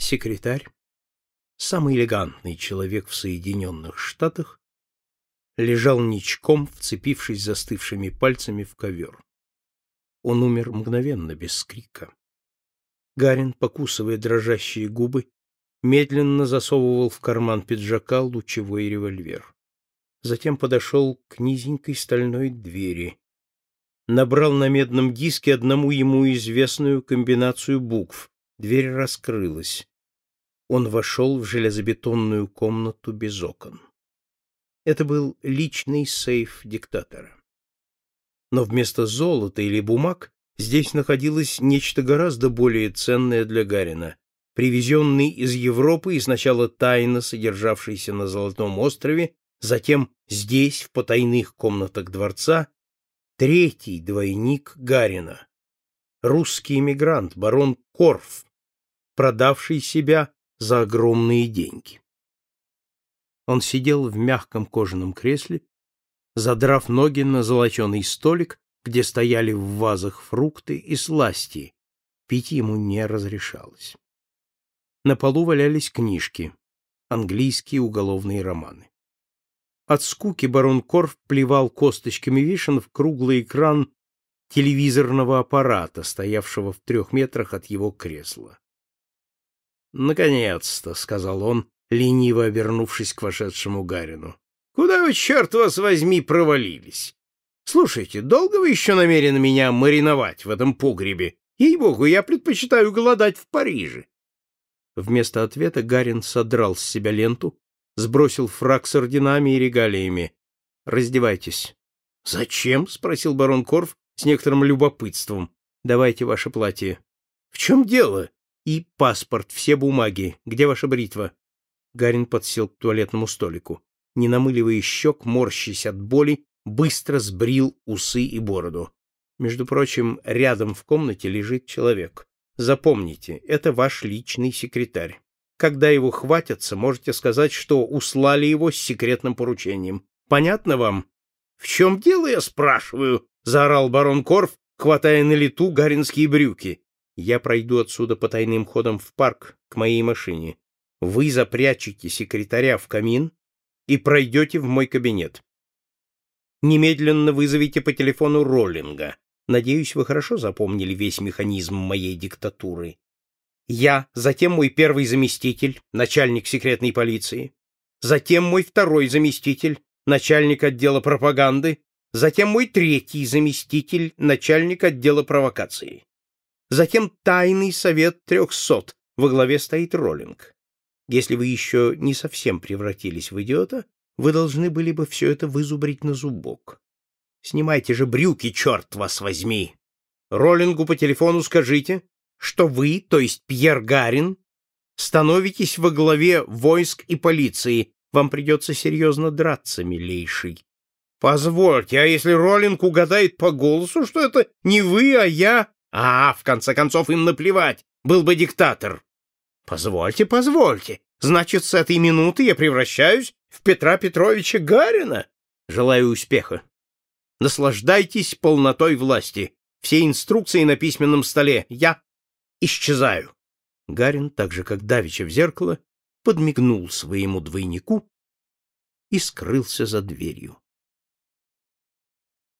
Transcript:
Секретарь, самый элегантный человек в Соединенных Штатах, лежал ничком, вцепившись застывшими пальцами в ковер. Он умер мгновенно, без крика. Гарин, покусывая дрожащие губы, медленно засовывал в карман пиджака лучевой револьвер. Затем подошел к низенькой стальной двери. Набрал на медном диске одному ему известную комбинацию букв. Дверь раскрылась он вошел в железобетонную комнату без окон. Это был личный сейф диктатора. Но вместо золота или бумаг здесь находилось нечто гораздо более ценное для Гарина, привезенный из Европы и сначала тайно содержавшийся на Золотом острове, затем здесь, в потайных комнатах дворца, третий двойник Гарина, русский эмигрант, барон Корф, продавший себя за огромные деньги. Он сидел в мягком кожаном кресле, задрав ноги на золоченый столик, где стояли в вазах фрукты и сласти. Пить ему не разрешалось. На полу валялись книжки, английские уголовные романы. От скуки барон Корф плевал косточками вишен в круглый экран телевизорного аппарата, стоявшего в трех метрах от его кресла. «Наконец-то», — сказал он, лениво обернувшись к вошедшему Гарину. «Куда вы, черт вас возьми, провалились? Слушайте, долго вы еще намерены меня мариновать в этом погребе? Ей-богу, я предпочитаю голодать в Париже». Вместо ответа Гарин содрал с себя ленту, сбросил фраг с орденами и регалиями. «Раздевайтесь». «Зачем?» — спросил барон Корф с некоторым любопытством. «Давайте ваше платье». «В чем дело?» И паспорт, все бумаги. Где ваша бритва? Гарин подсел к туалетному столику. Не намыливая щек, морщась от боли, быстро сбрил усы и бороду. Между прочим, рядом в комнате лежит человек. Запомните, это ваш личный секретарь. Когда его хватятся, можете сказать, что услали его с секретным поручением. Понятно вам? — В чем дело, я спрашиваю? — заорал барон Корф, хватая на лету гаринские брюки. Я пройду отсюда по тайным ходам в парк к моей машине. Вы запрячете секретаря в камин и пройдете в мой кабинет. Немедленно вызовите по телефону Роллинга. Надеюсь, вы хорошо запомнили весь механизм моей диктатуры. Я, затем мой первый заместитель, начальник секретной полиции, затем мой второй заместитель, начальник отдела пропаганды, затем мой третий заместитель, начальник отдела провокации. Затем тайный совет трехсот, во главе стоит Роллинг. Если вы еще не совсем превратились в идиота, вы должны были бы все это вызубрить на зубок. Снимайте же брюки, черт вас возьми! Роллингу по телефону скажите, что вы, то есть Пьер Гарин, становитесь во главе войск и полиции. Вам придется серьезно драться, милейший. Позвольте, а если Роллинг угадает по голосу, что это не вы, а я, а, в конце концов, им наплевать, был бы диктатор. Позвольте, позвольте. Значит, с этой минуты я превращаюсь в Петра Петровича Гарина? Желаю успеха. Наслаждайтесь полнотой власти. Все инструкции на письменном столе. Я исчезаю. Гарин, так же как Давича в зеркало, подмигнул своему двойнику и скрылся за дверью.